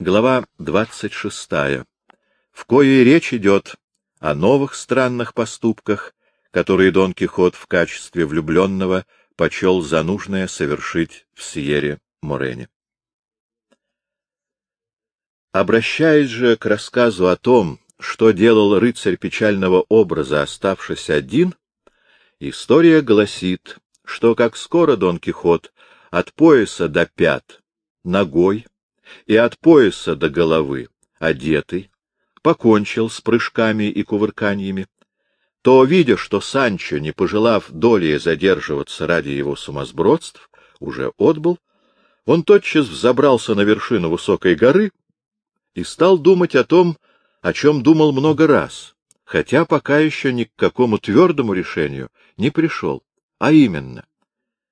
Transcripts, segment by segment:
Глава 26, в коей речь идет о новых странных поступках, которые Дон Кихот в качестве влюбленного почел за нужное совершить в Сьере Морене. Обращаясь же к рассказу о том, что делал рыцарь печального образа, оставшись один, история гласит, что как скоро Дон Кихот от пояса до пят, ногой, и от пояса до головы, одетый, покончил с прыжками и кувырканьями, то, видя, что Санчо, не пожелав долей задерживаться ради его сумасбродств, уже отбыл, он тотчас взобрался на вершину высокой горы и стал думать о том, о чем думал много раз, хотя пока еще ни к какому твердому решению не пришел, а именно,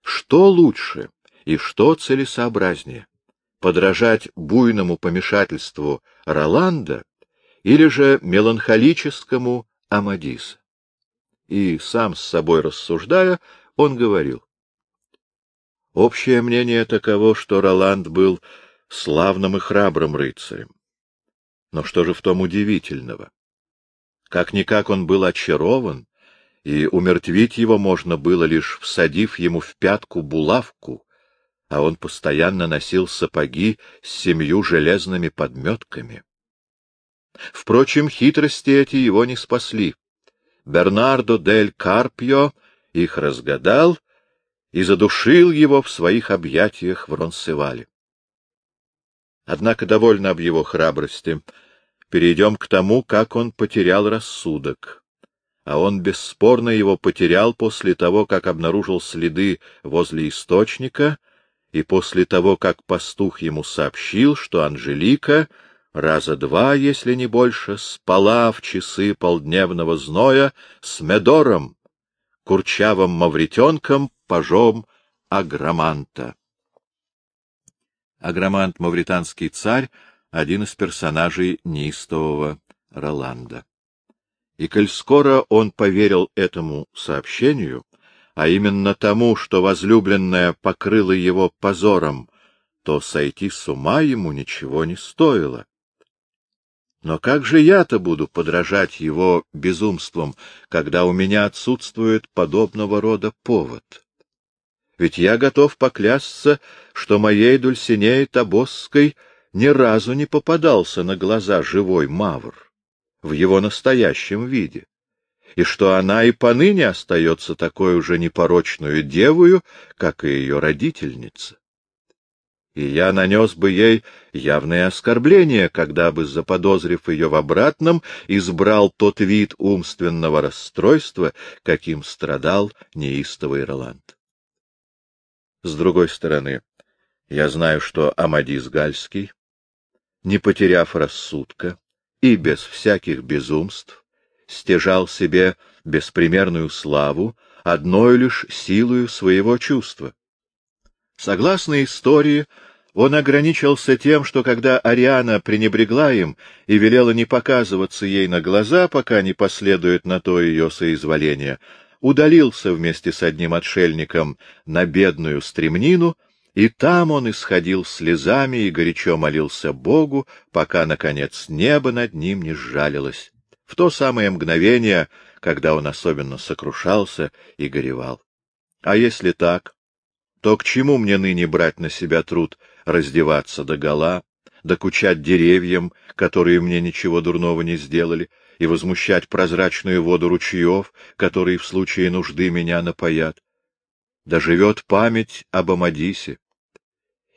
что лучше и что целесообразнее — подражать буйному помешательству Роланда или же меланхолическому Амадиса. И, сам с собой рассуждая, он говорил. Общее мнение таково, что Роланд был славным и храбрым рыцарем. Но что же в том удивительного? Как-никак он был очарован, и умертвить его можно было, лишь всадив ему в пятку булавку, а он постоянно носил сапоги с семью железными подметками. Впрочем, хитрости эти его не спасли. Бернардо дель Карпио их разгадал и задушил его в своих объятиях в Ронсевале. Однако довольно об его храбрости. Перейдем к тому, как он потерял рассудок. А он бесспорно его потерял после того, как обнаружил следы возле источника и после того, как пастух ему сообщил, что Анжелика раза два, если не больше, спала в часы полдневного зноя с Медором, курчавым мавритенком, пажом Агроманта. Агромант — мавританский царь, один из персонажей неистового Роланда. И коль скоро он поверил этому сообщению, а именно тому, что возлюбленная покрыла его позором, то сойти с ума ему ничего не стоило. Но как же я-то буду подражать его безумствам, когда у меня отсутствует подобного рода повод? Ведь я готов поклясться, что моей Дульсинеи Табосской ни разу не попадался на глаза живой мавр в его настоящем виде, и что она и поныне остается такой уже непорочную девою, как и ее родительница. И я нанес бы ей явное оскорбление, когда бы, заподозрив ее в обратном, избрал тот вид умственного расстройства, каким страдал неистовый Роланд. С другой стороны, я знаю, что Амадис Гальский, не потеряв рассудка и без всяких безумств, стяжал себе беспримерную славу одной лишь силою своего чувства. Согласно истории, он ограничился тем, что когда Ариана пренебрегла им и велела не показываться ей на глаза, пока не последует на то ее соизволение, удалился вместе с одним отшельником на бедную стремнину, и там он исходил слезами и горячо молился Богу, пока, наконец, небо над ним не сжалилось, в то самое мгновение, когда он особенно сокрушался и горевал. А если так, то к чему мне ныне брать на себя труд раздеваться догола, докучать деревьям, которые мне ничего дурного не сделали, и возмущать прозрачную воду ручьев, которые в случае нужды меня напоят. Да живет память об Амадисе,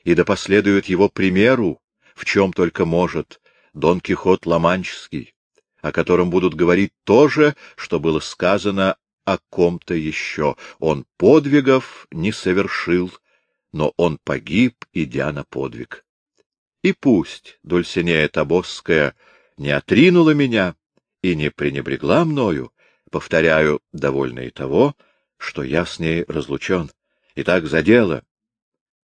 и да последует его примеру, в чем только может, Дон Кихот Ламанческий, о котором будут говорить то же, что было сказано о ком-то еще. Он подвигов не совершил, но он погиб, идя на подвиг. И пусть Дульсинея Табосская не отринула меня, и не пренебрегла мною, повторяю, довольно и того, что я с ней разлучен. Итак, за дело.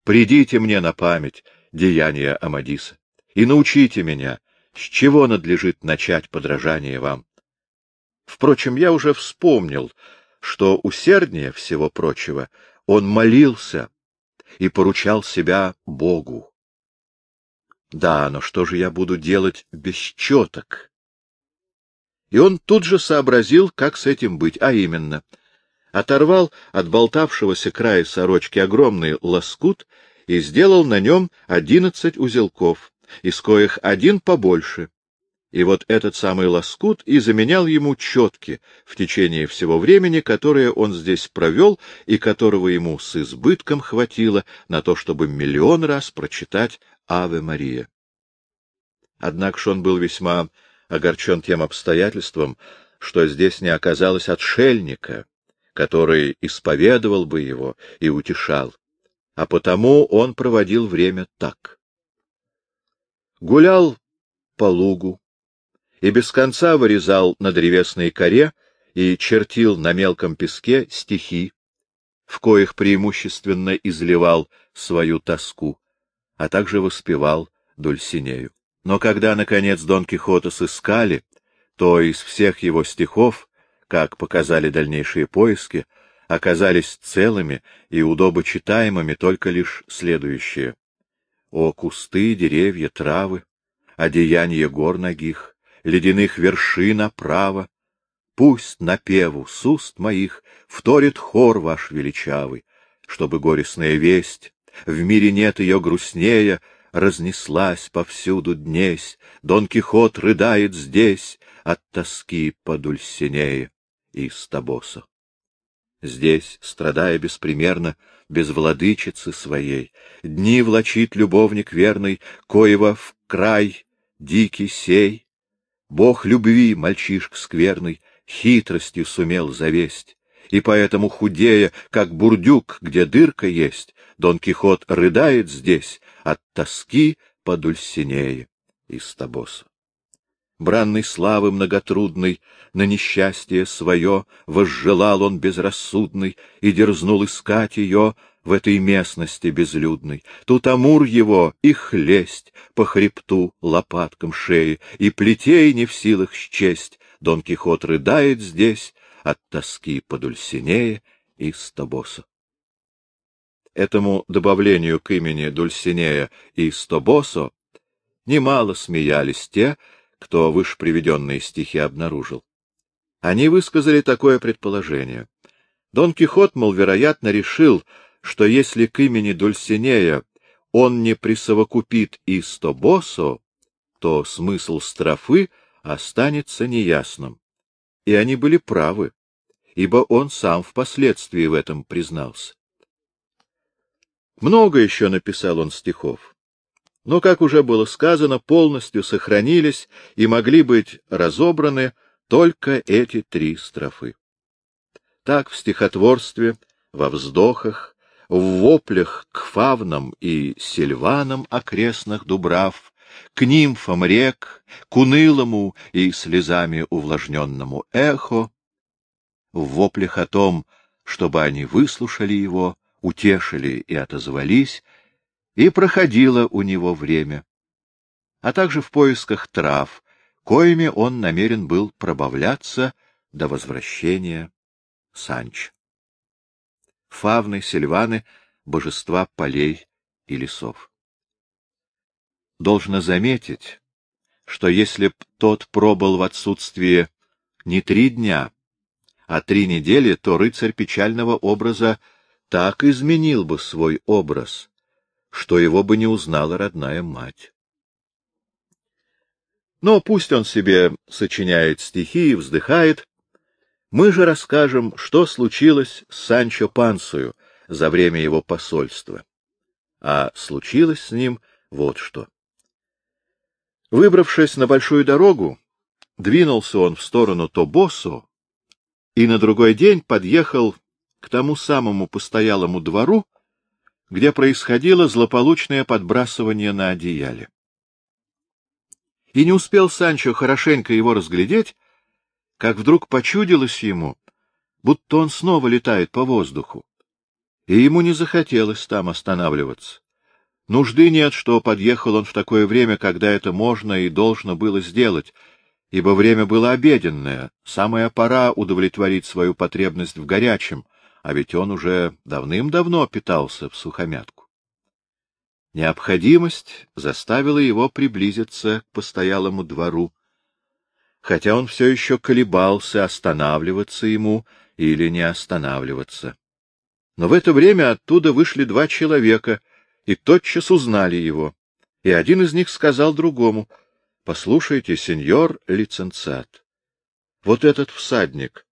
Придите мне на память деяния Амадиса и научите меня, с чего надлежит начать подражание вам. Впрочем, я уже вспомнил, что усерднее всего прочего он молился и поручал себя Богу. Да, но что же я буду делать без четок? И он тут же сообразил, как с этим быть, а именно — оторвал от болтавшегося края сорочки огромный лоскут и сделал на нем одиннадцать узелков, из коих один побольше. И вот этот самый лоскут и заменял ему четки в течение всего времени, которое он здесь провел и которого ему с избытком хватило на то, чтобы миллион раз прочитать «Аве Мария». Однако ж он был весьма огорчен тем обстоятельством, что здесь не оказалось отшельника, который исповедовал бы его и утешал, а потому он проводил время так. Гулял по лугу и без конца вырезал на древесной коре и чертил на мелком песке стихи, в коих преимущественно изливал свою тоску, а также воспевал Дульсинею. Но когда, наконец, Дон Кихота сыскали, то из всех его стихов как показали дальнейшие поиски, оказались целыми и удобочитаемыми только лишь следующие. О кусты, деревья, травы, одеяние гор ногих, ледяных вершин оправа, пусть напеву с уст моих вторит хор ваш величавый, чтобы горестная весть, в мире нет ее грустнее, разнеслась повсюду днесь, Дон Кихот рыдает здесь от тоски по Дульсинее и Стабоса. Здесь, страдая беспримерно, без владычицы своей, дни влачит любовник верный, коего в край дикий сей. Бог любви, мальчишка скверный, хитростью сумел завесть, и поэтому худея, как бурдюк, где дырка есть, Дон Кихот рыдает здесь от тоски по Дульсинее и Стабосу бранной славы многотрудной, на несчастье свое возжелал он безрассудный и дерзнул искать ее в этой местности безлюдной. Тут амур его и хлесть по хребту лопаткам шеи, и плетей не в силах счесть. Дон Кихот рыдает здесь от тоски по Дульсинее и Стобосу. Этому добавлению к имени Дульсинея и Стобосо немало смеялись те, кто выше приведенные стихи обнаружил. Они высказали такое предположение. Дон Кихот, мол, вероятно, решил, что если к имени Дульсинея он не присовокупит и Стобосо, то смысл строфы останется неясным. И они были правы, ибо он сам впоследствии в этом признался. Много еще написал он стихов но, как уже было сказано, полностью сохранились и могли быть разобраны только эти три строфы. Так в стихотворстве, во вздохах, в воплях к фавнам и сильванам окрестных дубрав, к нимфам рек, к унылому и слезами увлажненному эхо, в воплях о том, чтобы они выслушали его, утешили и отозвались, и проходило у него время, а также в поисках трав, коими он намерен был пробавляться до возвращения Санч. Фавны, сильваны — божества полей и лесов. Должно заметить, что если б тот пробыл в отсутствии не три дня, а три недели, то рыцарь печального образа так изменил бы свой образ, что его бы не узнала родная мать. Но пусть он себе сочиняет стихи и вздыхает, мы же расскажем, что случилось с Санчо Пансою за время его посольства. А случилось с ним вот что. Выбравшись на большую дорогу, двинулся он в сторону Тобосо и на другой день подъехал к тому самому постоялому двору, где происходило злополучное подбрасывание на одеяле. И не успел Санчо хорошенько его разглядеть, как вдруг почудилось ему, будто он снова летает по воздуху. И ему не захотелось там останавливаться. Нужды нет, что подъехал он в такое время, когда это можно и должно было сделать, ибо время было обеденное, самая пора удовлетворить свою потребность в горячем, а ведь он уже давным-давно питался в сухомятку. Необходимость заставила его приблизиться к постоялому двору, хотя он все еще колебался, останавливаться ему или не останавливаться. Но в это время оттуда вышли два человека и тотчас узнали его, и один из них сказал другому, — Послушайте, сеньор лицензат, вот этот всадник,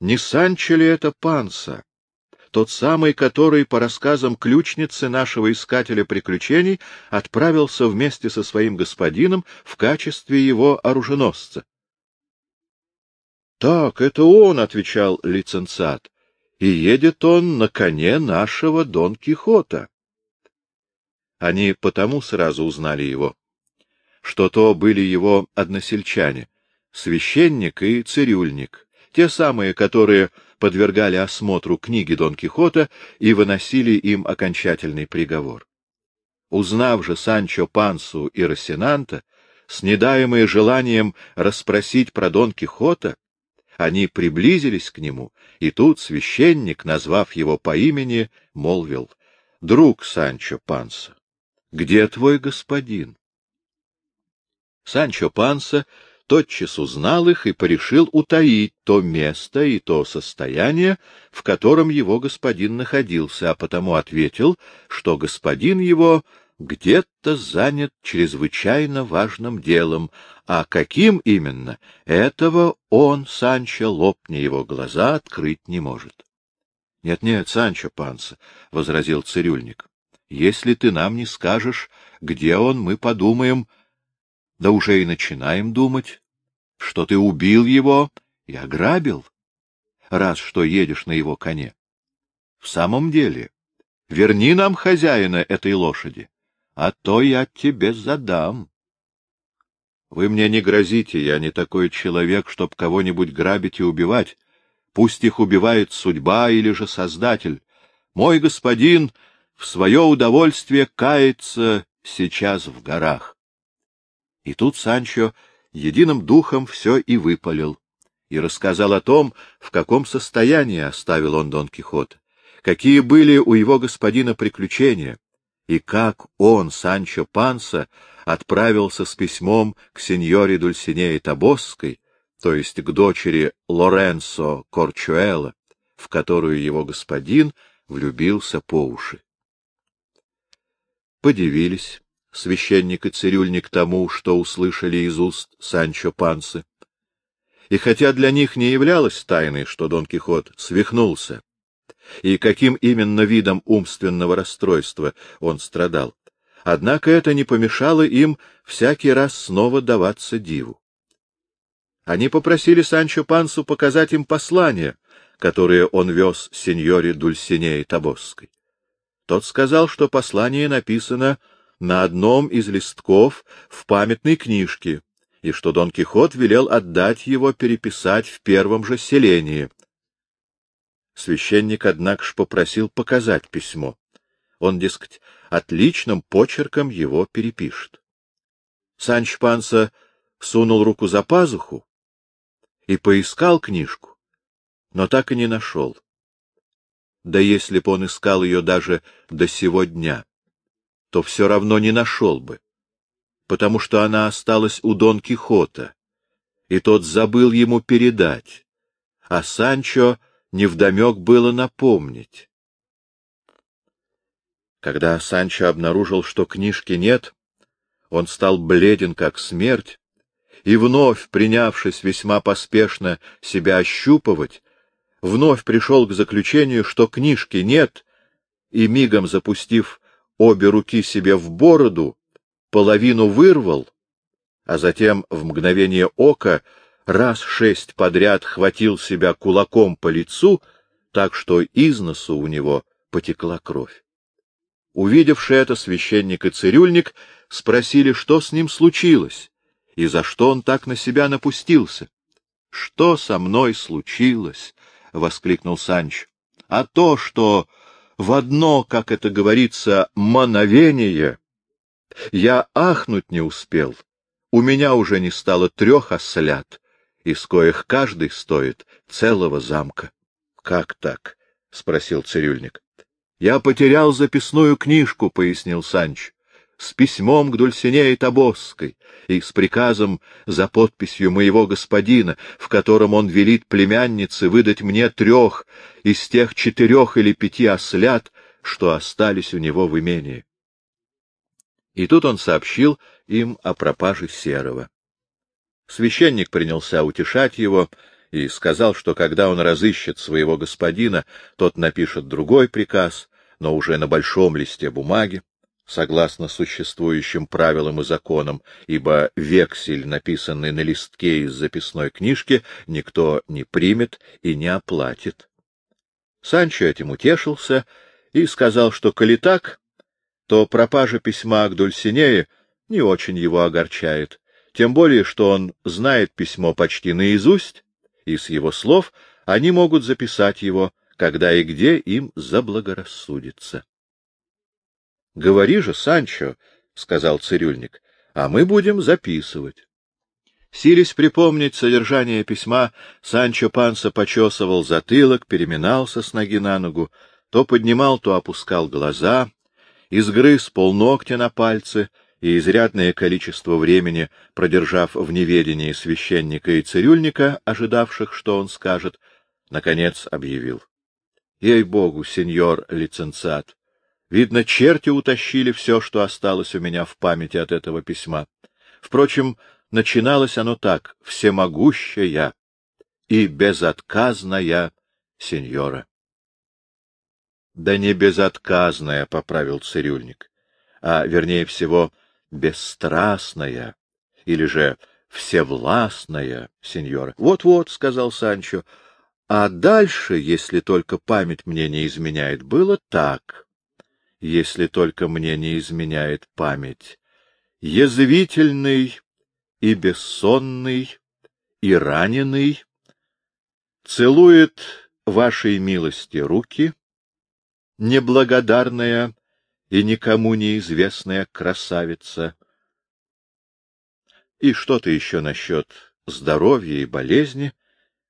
не Санчо ли это Панса? тот самый, который, по рассказам ключницы нашего искателя приключений, отправился вместе со своим господином в качестве его оруженосца. — Так, это он, — отвечал лицензат, — и едет он на коне нашего Дон Кихота. Они потому сразу узнали его, что то были его односельчане, священник и цирюльник, те самые, которые подвергали осмотру книги Дон Кихота и выносили им окончательный приговор. Узнав же Санчо Пансу и Росинанта, снедаемые желанием расспросить про Дон Кихота, они приблизились к нему, и тут священник, назвав его по имени, молвил, — Друг Санчо Панса, где твой господин? Санчо Панса тотчас узнал их и порешил утаить то место и то состояние, в котором его господин находился, а потому ответил, что господин его где-то занят чрезвычайно важным делом, а каким именно, этого он, Санчо, лопни его глаза, открыть не может. «Нет, — Нет-нет, Санчо Панса, — возразил цирюльник, — если ты нам не скажешь, где он, мы подумаем, да уже и начинаем думать, что ты убил его и ограбил, раз что едешь на его коне. В самом деле, верни нам хозяина этой лошади, а то я тебе задам. Вы мне не грозите, я не такой человек, чтоб кого-нибудь грабить и убивать. Пусть их убивает судьба или же Создатель. Мой господин в свое удовольствие кается сейчас в горах. И тут Санчо единым духом все и выпалил, и рассказал о том, в каком состоянии оставил он Дон Кихот, какие были у его господина приключения, и как он, Санчо Панса, отправился с письмом к сеньоре Дульсинее Табосской, то есть к дочери Лоренцо Корчуэла, в которую его господин влюбился по уши. Подивились священник и цирюльник тому, что услышали из уст Санчо Пансы. И хотя для них не являлось тайной, что Дон Кихот свихнулся, и каким именно видом умственного расстройства он страдал, однако это не помешало им всякий раз снова даваться диву. Они попросили Санчо Пансу показать им послание, которое он вез сеньоре Дульсинее Табосской. Тот сказал, что послание написано на одном из листков в памятной книжке, и что Дон Кихот велел отдать его переписать в первом же селении. Священник, однако ж, попросил показать письмо. Он, дескать, отличным почерком его перепишет. Санч Панса сунул руку за пазуху и поискал книжку, но так и не нашел. Да если б он искал ее даже до сего дня, то все равно не нашел бы, потому что она осталась у Дон Кихота, и тот забыл ему передать, а Санчо невдомек было напомнить. Когда Санчо обнаружил, что книжки нет, он стал бледен, как смерть, и, вновь принявшись весьма поспешно себя ощупывать, вновь пришел к заключению, что книжки нет, и, мигом запустив обе руки себе в бороду, половину вырвал, а затем в мгновение ока раз шесть подряд хватил себя кулаком по лицу, так что из носу у него потекла кровь. Увидевший это священник и цирюльник спросили, что с ним случилось и за что он так на себя напустился. — Что со мной случилось? — воскликнул Санч. — А то, что в одно, как это говорится, мановение. Я ахнуть не успел. У меня уже не стало трех ослят, из коих каждый стоит целого замка. — Как так? — спросил цирюльник. — Я потерял записную книжку, — пояснил Санч. С письмом к Дульсинее Тобосской и с приказом за подписью моего господина, в котором он велит племяннице выдать мне трех из тех четырех или пяти ослят, что остались у него в имении. И тут он сообщил им о пропаже Серого. Священник принялся утешать его и сказал, что когда он разыщет своего господина, тот напишет другой приказ, но уже на большом листе бумаги, согласно существующим правилам и законам, ибо вексель, написанный на листке из записной книжки, никто не примет и не оплатит. Санчо этим утешился и сказал, что коли так, то пропажа письма к Дульсинее не очень его огорчает, тем более, что он знает письмо почти наизусть, и с его слов они могут записать его, когда и где им заблагорассудится. — Говори же, Санчо, — сказал цирюльник, — а мы будем записывать. Сились припомнить содержание письма, Санчо Панса почесывал затылок, переминался с ноги на ногу, то поднимал, то опускал глаза, изгрыз полногтя на пальцы и изрядное количество времени, продержав в неведении священника и цирюльника, ожидавших, что он скажет, наконец объявил. — Ей-богу, сеньор лицензат, видно, черти утащили все, что осталось у меня в памяти от этого письма. Впрочем, начиналось оно так — всемогущая и безотказная сеньора. Да не безотказная, — поправил цирюльник, — а, вернее всего, бесстрастная, или же всевластная, сеньора. Вот — сказал Санчо, — а дальше, если только память мне не изменяет, было так, если только мне не изменяет память. Язвительный и бессонный и раненый целует вашей милости руки, неблагодарная и никому неизвестная красавица. И что-то еще насчет здоровья и болезни,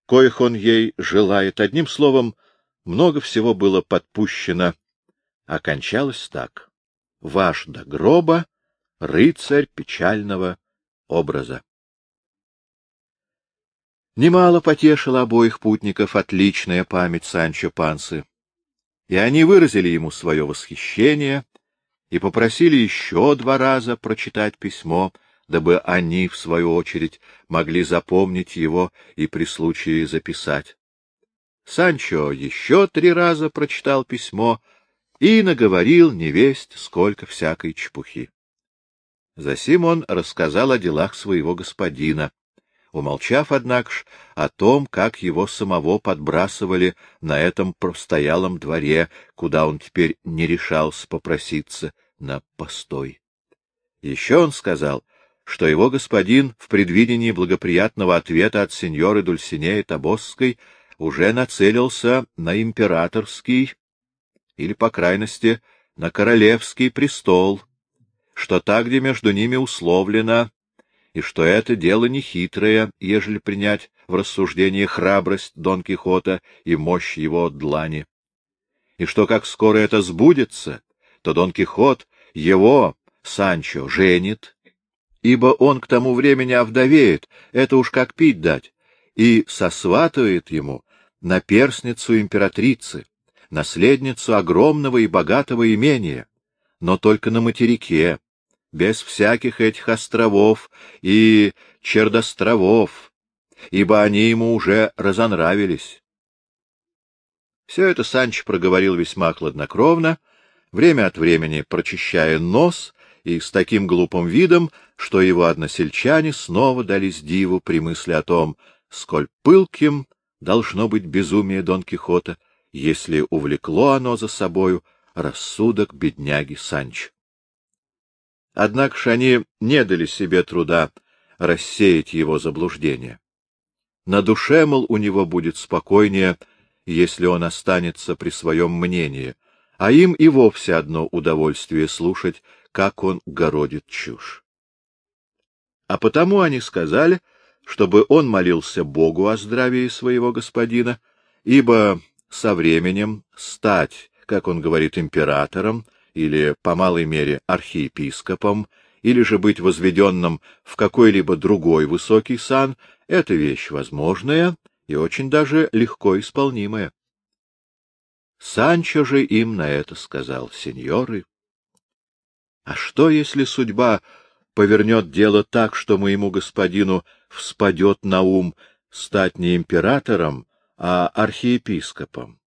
коих он ей желает. Одним словом, много всего было подпущено, а кончалось так. Ваш до гроба, рыцарь печального образа. Немало потешила обоих путников отличная память Санчо Пансы и они выразили ему свое восхищение и попросили еще два раза прочитать письмо, дабы они, в свою очередь, могли запомнить его и при случае записать. Санчо еще три раза прочитал письмо и наговорил невесть сколько всякой чепухи. Засим он рассказал о делах своего господина, умолчав, однако ж, о том, как его самого подбрасывали на этом простоялом дворе, куда он теперь не решался попроситься на постой. Еще он сказал, что его господин в предвидении благоприятного ответа от сеньоры Дульсинея Тобосской уже нацелился на императорский, или, по крайности, на королевский престол, что так, где между ними условлено, и что это дело нехитрое, ежели принять в рассуждение храбрость Дон Кихота и мощь его длани. И что, как скоро это сбудется, то Дон Кихот его, Санчо, женит, ибо он к тому времени овдовеет, это уж как пить дать, и сосватывает ему наперсницу императрицы, наследницу огромного и богатого имения, но только на материке, без всяких этих островов и чердостровов, ибо они ему уже разонравились. Все это Санч проговорил весьма хладнокровно, время от времени прочищая нос и с таким глупым видом, что его односельчане снова дались диву при мысли о том, сколь пылким должно быть безумие Дон Кихота, если увлекло оно за собою рассудок бедняги Санчо. Однако ж они не дали себе труда рассеять его заблуждение. На душе, мол, у него будет спокойнее, если он останется при своем мнении, а им и вовсе одно удовольствие слушать, как он городит чушь. А потому они сказали, чтобы он молился Богу о здравии своего господина, ибо со временем стать, как он говорит, императором или, по малой мере, архиепископом, или же быть возведенным в какой-либо другой высокий сан, это вещь возможная и очень даже легко исполнимая. Санчо же им на это сказал, сеньоры. А что, если судьба повернет дело так, что моему господину вспадет на ум стать не императором, а архиепископом?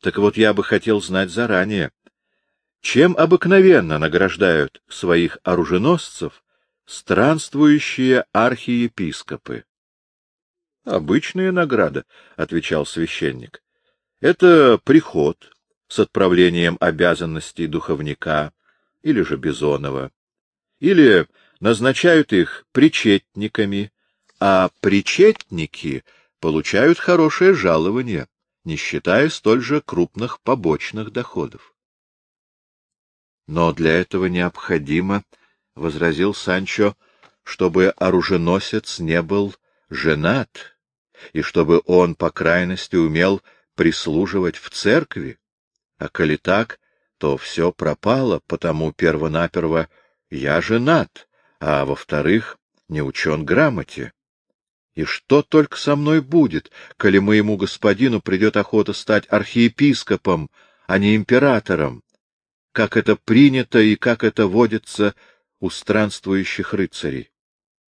Так вот, я бы хотел знать заранее, чем обыкновенно награждают своих оруженосцев странствующие архиепископы? — Обычная награда, — отвечал священник. — Это приход с отправлением обязанностей духовника или же Бизонова. Или назначают их причетниками, а причетники получают хорошее жалование не считая столь же крупных побочных доходов. Но для этого необходимо, — возразил Санчо, — чтобы оруженосец не был женат, и чтобы он, по крайности, умел прислуживать в церкви. А коли так, то все пропало, потому первонаперво я женат, а во-вторых, не учен грамоте. И что только со мной будет, коли моему господину придет охота стать архиепископом, а не императором? Как это принято и как это водится у странствующих рыцарей?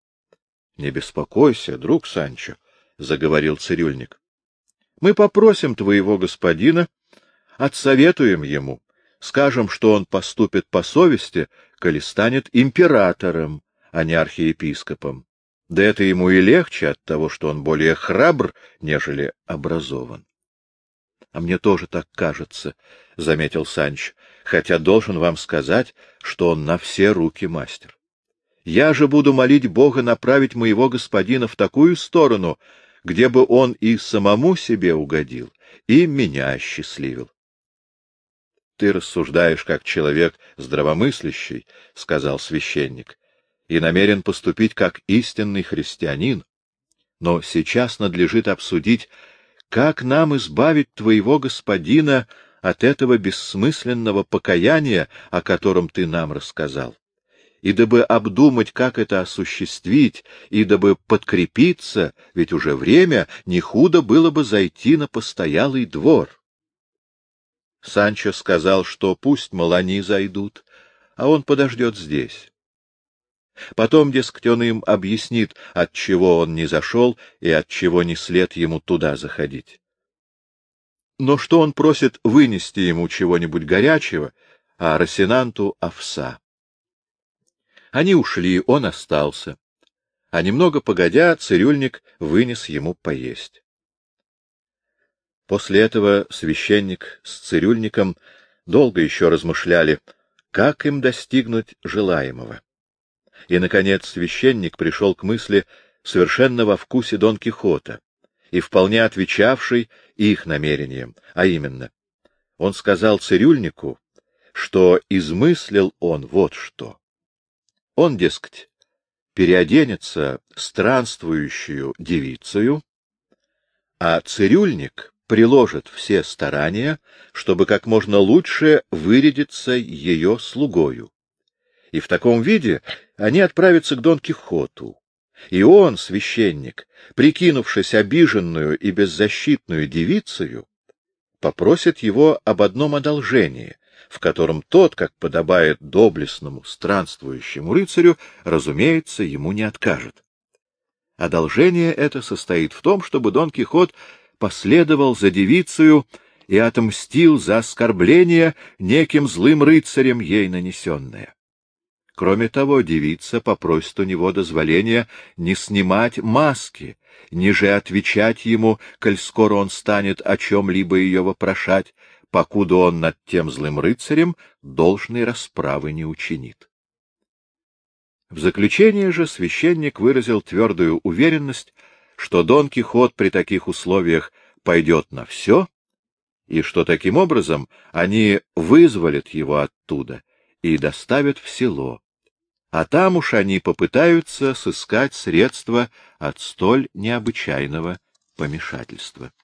— Не беспокойся, друг Санчо, — заговорил цирюльник. — Мы попросим твоего господина, отсоветуем ему, скажем, что он поступит по совести, коли станет императором, а не архиепископом. Да это ему и легче от того, что он более храбр, нежели образован. — А мне тоже так кажется, — заметил Санч, — хотя должен вам сказать, что он на все руки мастер. Я же буду молить Бога направить моего господина в такую сторону, где бы он и самому себе угодил, и меня осчастливил. — Ты рассуждаешь как человек здравомыслящий, — сказал священник, и намерен поступить как истинный христианин. Но сейчас надлежит обсудить, как нам избавить твоего господина от этого бессмысленного покаяния, о котором ты нам рассказал. И дабы обдумать, как это осуществить, и дабы подкрепиться, ведь уже время, не худо было бы зайти на постоялый двор. Санчо сказал, что пусть малани зайдут, а он подождет здесь. Потом, дескать, он им объяснит, от чего он не зашел и от чего не след ему туда заходить. Но что он просит вынести ему чего-нибудь горячего, а Росинанту — овса. Они ушли, он остался. А немного погодя, цирюльник вынес ему поесть. После этого священник с цирюльником долго еще размышляли, как им достигнуть желаемого. И, наконец, священник пришел к мысли совершенно во вкусе Дон Кихота и вполне отвечавший их намерениям, а именно, он сказал цирюльнику, что измыслил он вот что. Он, дескать, переоденется странствующую девицею, а цирюльник приложит все старания, чтобы как можно лучше вырядиться ее слугою и в таком виде они отправятся к Дон Кихоту. И он, священник, прикинувшись обиженную и беззащитную девицею, попросит его об одном одолжении, в котором тот, как подобает доблестному странствующему рыцарю, разумеется, ему не откажет. Одолжение это состоит в том, чтобы Дон Кихот последовал за девицею и отомстил за оскорбление неким злым рыцарем ей нанесенное. Кроме того, девица попросит у него дозволения не снимать маски, не же отвечать ему, коль скоро он станет о чем-либо ее вопрошать, покуда он над тем злым рыцарем должной расправы не учинит. В заключение же священник выразил твердую уверенность, что Дон Кихот при таких условиях пойдет на все, и что таким образом они вызволят его оттуда и доставят в село, а там уж они попытаются сыскать средства от столь необычайного помешательства.